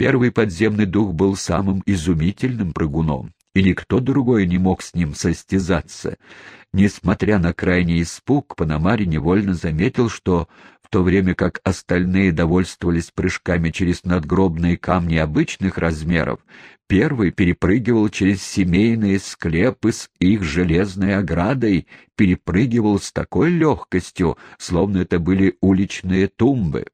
Первый подземный дух был самым изумительным прыгуном, и никто другой не мог с ним состязаться. Несмотря на крайний испуг, Панамари невольно заметил, что в то время как остальные довольствовались прыжками через надгробные камни обычных размеров, первый перепрыгивал через семейные склепы с их железной оградой, перепрыгивал с такой легкостью, словно это были уличные тумбы.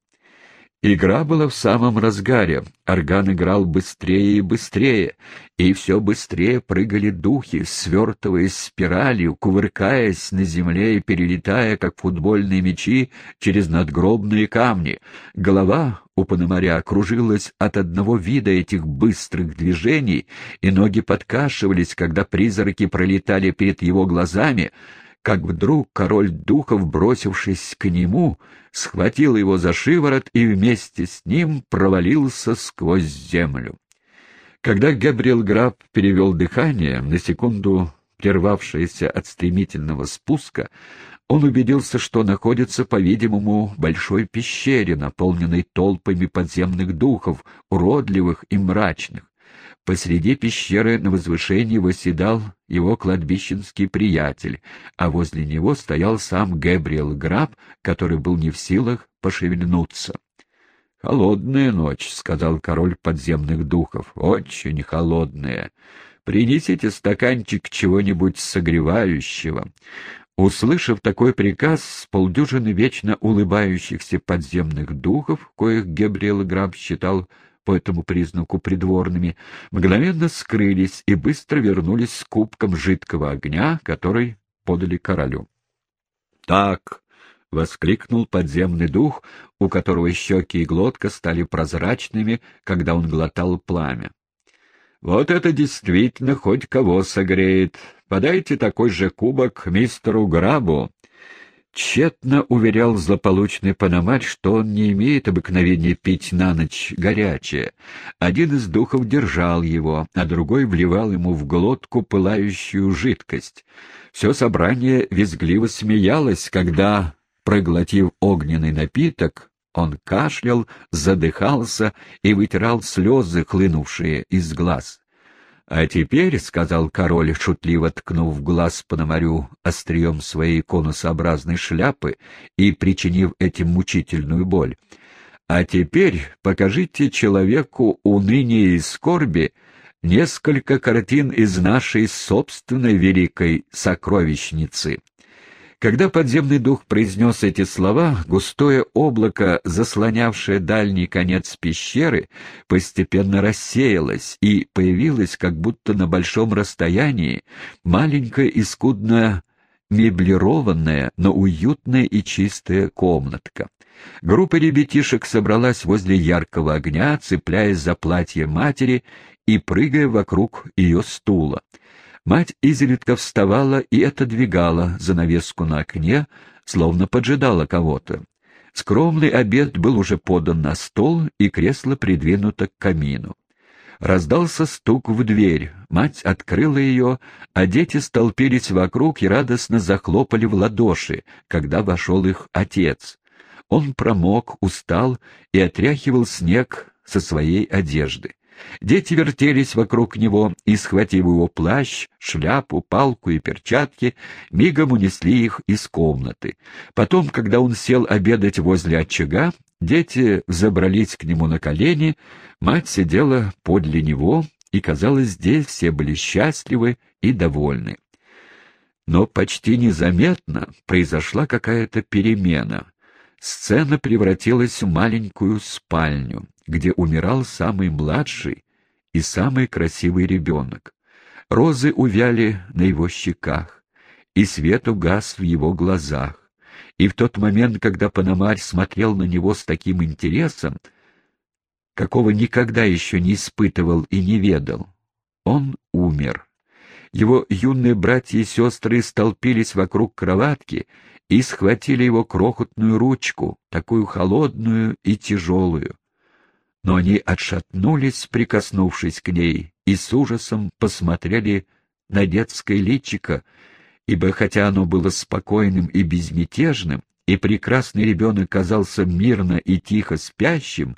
Игра была в самом разгаре, орган играл быстрее и быстрее, и все быстрее прыгали духи, свертываясь спиралью, кувыркаясь на земле и перелетая, как футбольные мячи, через надгробные камни. Голова у Пономаря кружилась от одного вида этих быстрых движений, и ноги подкашивались, когда призраки пролетали перед его глазами — как вдруг король духов, бросившись к нему, схватил его за шиворот и вместе с ним провалился сквозь землю. Когда Габриэл Граб перевел дыхание, на секунду прервавшееся от стремительного спуска, он убедился, что находится, по-видимому, в большой пещере, наполненной толпами подземных духов, уродливых и мрачных. Посреди пещеры на возвышении восседал его кладбищенский приятель, а возле него стоял сам Гэбриэл Граб, который был не в силах пошевельнуться. — Холодная ночь, — сказал король подземных духов, — очень холодная. Принесите стаканчик чего-нибудь согревающего. Услышав такой приказ, полдюжины вечно улыбающихся подземных духов, коих Габриэл Граб считал по этому признаку придворными, мгновенно скрылись и быстро вернулись с кубком жидкого огня, который подали королю. — Так! — воскликнул подземный дух, у которого щеки и глотка стали прозрачными, когда он глотал пламя. — Вот это действительно хоть кого согреет. Подайте такой же кубок мистеру Грабу. Тщетно уверял злополучный Панамарь, что он не имеет обыкновения пить на ночь горячее. Один из духов держал его, а другой вливал ему в глотку пылающую жидкость. Все собрание визгливо смеялось, когда, проглотив огненный напиток, он кашлял, задыхался и вытирал слезы, хлынувшие из глаз. «А теперь», — сказал король, шутливо ткнув глаз Пономарю острием своей конусообразной шляпы и причинив этим мучительную боль, «а теперь покажите человеку уныние и скорби несколько картин из нашей собственной великой сокровищницы». Когда подземный дух произнес эти слова, густое облако, заслонявшее дальний конец пещеры, постепенно рассеялось, и появилась, как будто на большом расстоянии, маленькая и скудно меблированная, но уютная и чистая комнатка. Группа ребятишек собралась возле яркого огня, цепляясь за платье матери и прыгая вокруг ее стула. Мать изредка вставала и отодвигала занавеску на окне, словно поджидала кого-то. Скромный обед был уже подан на стол, и кресло придвинуто к камину. Раздался стук в дверь. Мать открыла ее, а дети столпились вокруг и радостно захлопали в ладоши, когда вошел их отец. Он промок, устал и отряхивал снег со своей одежды. Дети вертелись вокруг него и, схватив его плащ, шляпу, палку и перчатки, мигом унесли их из комнаты. Потом, когда он сел обедать возле очага, дети забрались к нему на колени, мать сидела подле него, и, казалось, здесь все были счастливы и довольны. Но почти незаметно произошла какая-то перемена. Сцена превратилась в маленькую спальню где умирал самый младший и самый красивый ребенок. Розы увяли на его щеках, и свет угас в его глазах. И в тот момент, когда Пономарь смотрел на него с таким интересом, какого никогда еще не испытывал и не ведал, он умер. Его юные братья и сестры столпились вокруг кроватки и схватили его крохотную ручку, такую холодную и тяжелую но они отшатнулись, прикоснувшись к ней, и с ужасом посмотрели на детское личико, ибо хотя оно было спокойным и безмятежным, и прекрасный ребенок казался мирно и тихо спящим,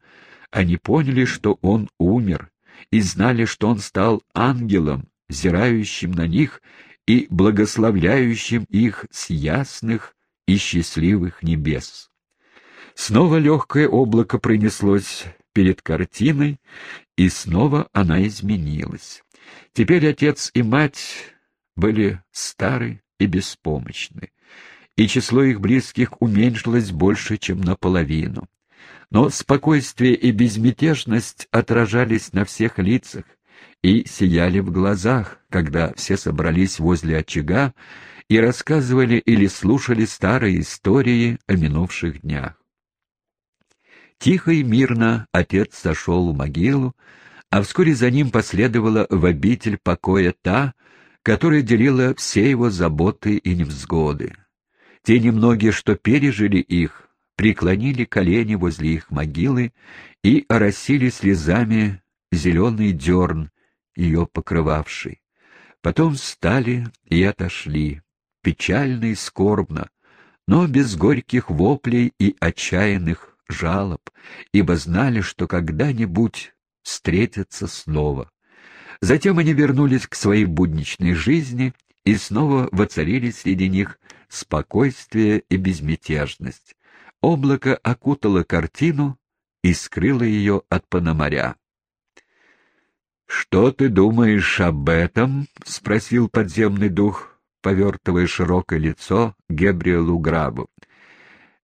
Они поняли, что он умер, и знали, что он стал ангелом, взирающим на них и благословляющим их с ясных и счастливых небес. Снова легкое облако пронеслось перед картиной, и снова она изменилась. Теперь отец и мать были стары и беспомощны, и число их близких уменьшилось больше, чем наполовину. Но спокойствие и безмятежность отражались на всех лицах и сияли в глазах, когда все собрались возле очага и рассказывали или слушали старые истории о минувших днях. Тихо и мирно отец сошел в могилу, а вскоре за ним последовала в обитель покоя та, которая делила все его заботы и невзгоды. Те немногие, что пережили их, преклонили колени возле их могилы и оросили слезами зеленый дерн, ее покрывавший. Потом встали и отошли, печально и скорбно, но без горьких воплей и отчаянных жалоб, ибо знали, что когда-нибудь встретятся снова. Затем они вернулись к своей будничной жизни, и снова воцарились среди них спокойствие и безмятежность. Облако окутало картину и скрыло ее от Пономаря. «Что ты думаешь об этом?» — спросил подземный дух, повертывая широкое лицо Гебриэлу Грабу.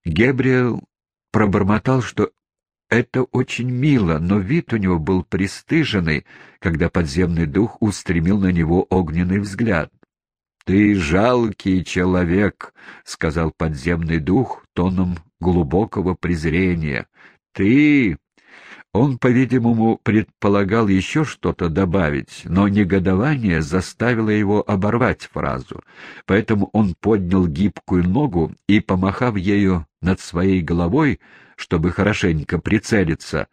Гебриэл пробормотал, что это очень мило, но вид у него был пристыженный, когда подземный дух устремил на него огненный взгляд. «Ты жалкий человек», — сказал подземный дух тоном глубокого презрения. «Ты...» Он, по-видимому, предполагал еще что-то добавить, но негодование заставило его оборвать фразу, поэтому он поднял гибкую ногу и, помахав ею над своей головой, чтобы хорошенько прицелиться,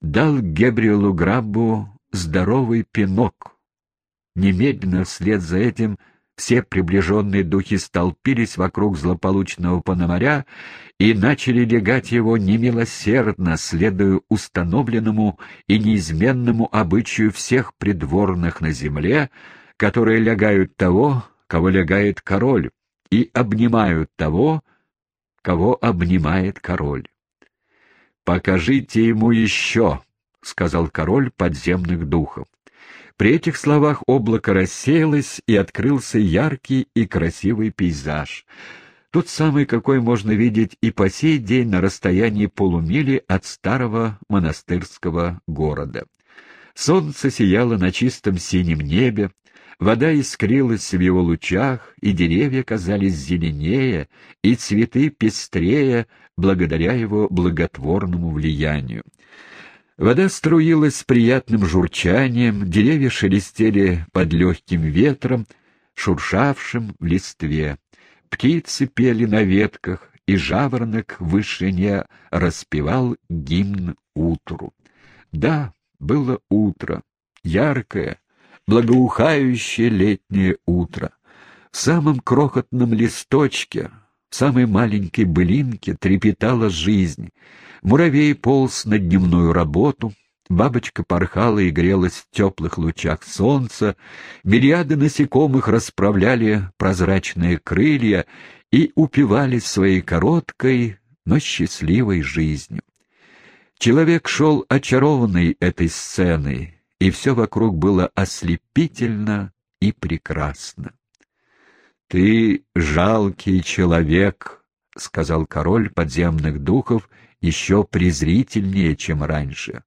дал Гебриэлу Граббу здоровый пинок. Немедленно вслед за этим все приближенные духи столпились вокруг злополучного пономаря и начали легать его немилосердно, следуя установленному и неизменному обычаю всех придворных на земле, которые лягают того, кого лягает король, и обнимают того, кого обнимает король. «Покажите ему еще», — сказал король подземных духов. При этих словах облако рассеялось, и открылся яркий и красивый пейзаж. Тот самый, какой можно видеть и по сей день на расстоянии полумили от старого монастырского города. Солнце сияло на чистом синем небе, вода искрилась в его лучах, и деревья казались зеленее, и цветы пестрее, благодаря его благотворному влиянию. Вода струилась с приятным журчанием, деревья шелестели под легким ветром, шуршавшим в листве. Птицы пели на ветках, и жаворонок в вышине распевал гимн утру. Да, было утро, яркое, благоухающее летнее утро. В самом крохотном листочке, в самой маленькой былинке трепетала жизнь — Муравей полз на дневную работу, бабочка порхала и грелась в теплых лучах солнца, мириады насекомых расправляли прозрачные крылья и упивались своей короткой, но счастливой жизнью. Человек шел очарованный этой сценой, и все вокруг было ослепительно и прекрасно. «Ты жалкий человек», — сказал король подземных духов, — еще презрительнее, чем раньше.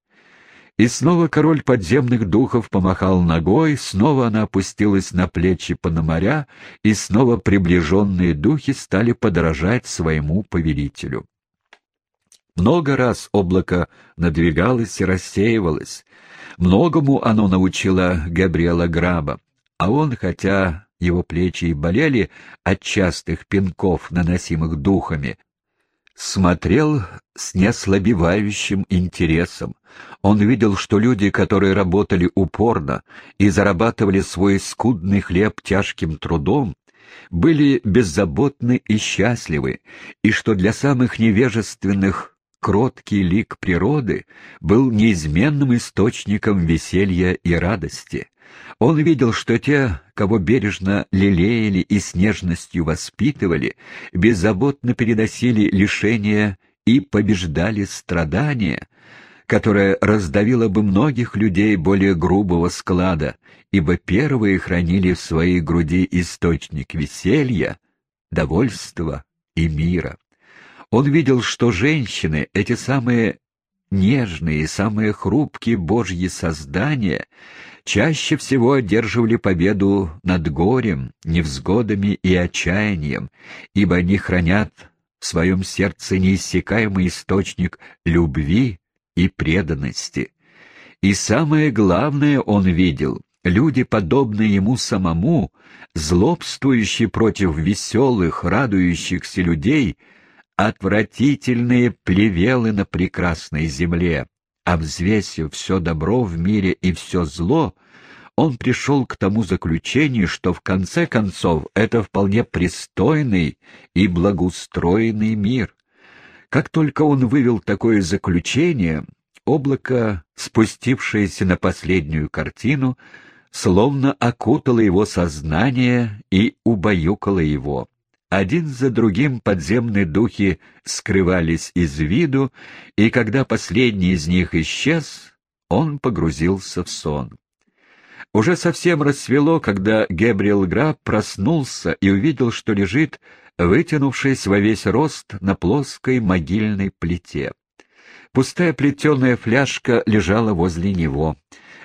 И снова король подземных духов помахал ногой, снова она опустилась на плечи Пономаря, и снова приближенные духи стали подражать своему повелителю. Много раз облако надвигалось и рассеивалось. Многому оно научило Габриэла Граба, а он, хотя его плечи и болели от частых пинков, наносимых духами, смотрел с неослабевающим интересом. Он видел, что люди, которые работали упорно и зарабатывали свой скудный хлеб тяжким трудом, были беззаботны и счастливы, и что для самых невежественных кроткий лик природы был неизменным источником веселья и радости. Он видел, что те, кого бережно лелеяли и с нежностью воспитывали, беззаботно переносили лишения и побеждали страдания, которое раздавило бы многих людей более грубого склада, ибо первые хранили в своей груди источник веселья, довольства и мира. Он видел, что женщины, эти самые нежные, самые хрупкие божьи создания, чаще всего одерживали победу над горем, невзгодами и отчаянием, ибо они хранят в своем сердце неиссякаемый источник любви и преданности. И самое главное он видел — люди, подобные ему самому, злобствующие против веселых, радующихся людей — отвратительные плевелы на прекрасной земле, а взвесив все добро в мире и все зло, он пришел к тому заключению, что в конце концов это вполне пристойный и благоустроенный мир. Как только он вывел такое заключение, облако, спустившееся на последнюю картину, словно окутало его сознание и убаюкало его. Один за другим подземные духи скрывались из виду, и когда последний из них исчез, он погрузился в сон. Уже совсем рассвело, когда Гебриэл Граб проснулся и увидел, что лежит, вытянувшись во весь рост на плоской могильной плите. Пустая плетеная фляжка лежала возле него,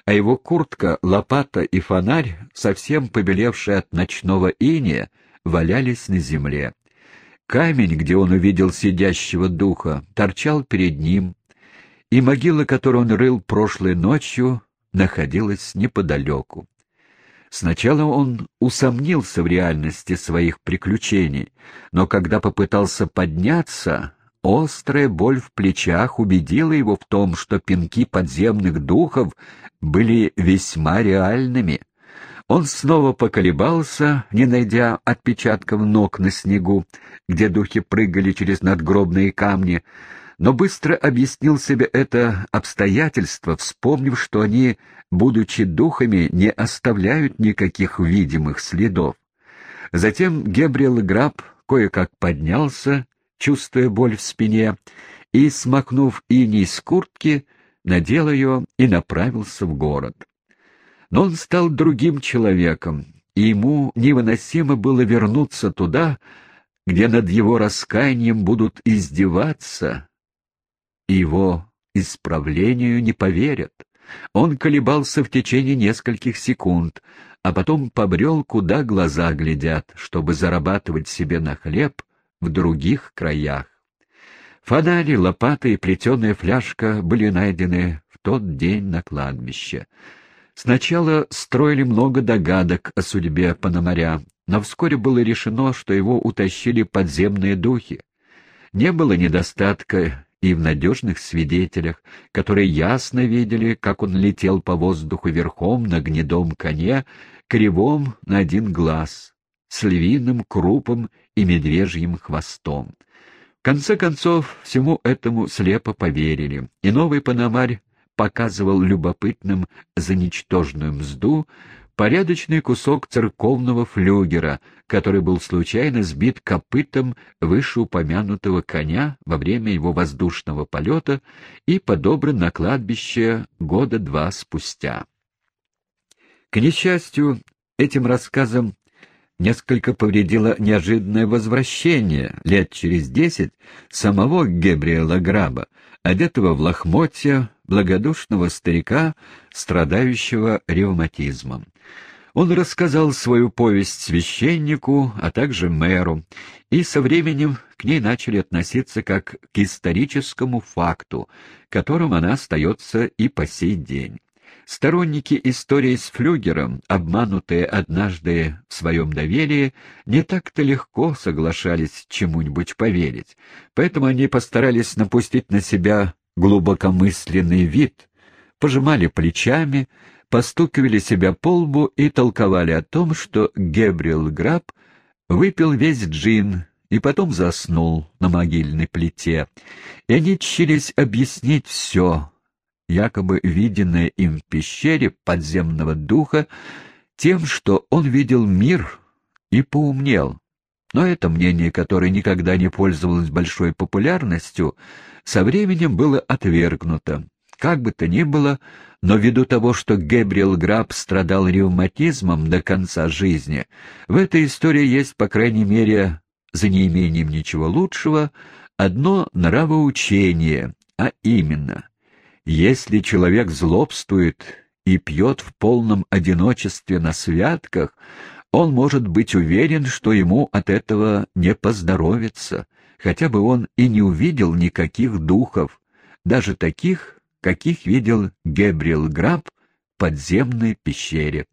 а его куртка, лопата и фонарь, совсем побелевшие от ночного иния, валялись на земле. Камень, где он увидел сидящего духа, торчал перед ним, и могила, которую он рыл прошлой ночью, находилась неподалеку. Сначала он усомнился в реальности своих приключений, но когда попытался подняться, острая боль в плечах убедила его в том, что пинки подземных духов были весьма реальными — он снова поколебался, не найдя отпечатков ног на снегу, где духи прыгали через надгробные камни, но быстро объяснил себе это обстоятельство, вспомнив, что они, будучи духами, не оставляют никаких видимых следов. Затем Гебриэл Граб кое-как поднялся, чувствуя боль в спине, и, смакнув иней с куртки, надел ее и направился в город. Но он стал другим человеком, и ему невыносимо было вернуться туда, где над его раскаянием будут издеваться, и его исправлению не поверят. Он колебался в течение нескольких секунд, а потом побрел, куда глаза глядят, чтобы зарабатывать себе на хлеб в других краях. Фонари, лопата и плетеная фляжка были найдены в тот день на кладбище. Сначала строили много догадок о судьбе Пономаря, но вскоре было решено, что его утащили подземные духи. Не было недостатка и в надежных свидетелях, которые ясно видели, как он летел по воздуху верхом на гнедом коне, кривом на один глаз, с львиным крупом и медвежьим хвостом. В конце концов, всему этому слепо поверили, и новый Пономарь показывал любопытным за ничтожную мзду порядочный кусок церковного флюгера, который был случайно сбит копытом вышеупомянутого коня во время его воздушного полета и подобран на кладбище года два спустя. К несчастью, этим рассказом несколько повредило неожиданное возвращение лет через десять самого Гебриэла Граба, одетого в лохмотья, благодушного старика, страдающего ревматизмом. Он рассказал свою повесть священнику, а также мэру, и со временем к ней начали относиться как к историческому факту, которым она остается и по сей день. Сторонники истории с Флюгером, обманутые однажды в своем доверии, не так-то легко соглашались чему-нибудь поверить, поэтому они постарались напустить на себя глубокомысленный вид, пожимали плечами, постукивали себя по лбу и толковали о том, что Гебриэл Граб выпил весь джин и потом заснул на могильной плите. И они тщились объяснить все, якобы виденное им в пещере подземного духа, тем, что он видел мир и поумнел. Но это мнение, которое никогда не пользовалось большой популярностью, со временем было отвергнуто. Как бы то ни было, но ввиду того, что Гэбриэл Граб страдал ревматизмом до конца жизни, в этой истории есть, по крайней мере, за неимением ничего лучшего, одно нравоучение, а именно, если человек злобствует и пьет в полном одиночестве на святках, он может быть уверен, что ему от этого не поздоровится, хотя бы он и не увидел никаких духов, даже таких, каких видел Гебриэл Граб в подземной пещере.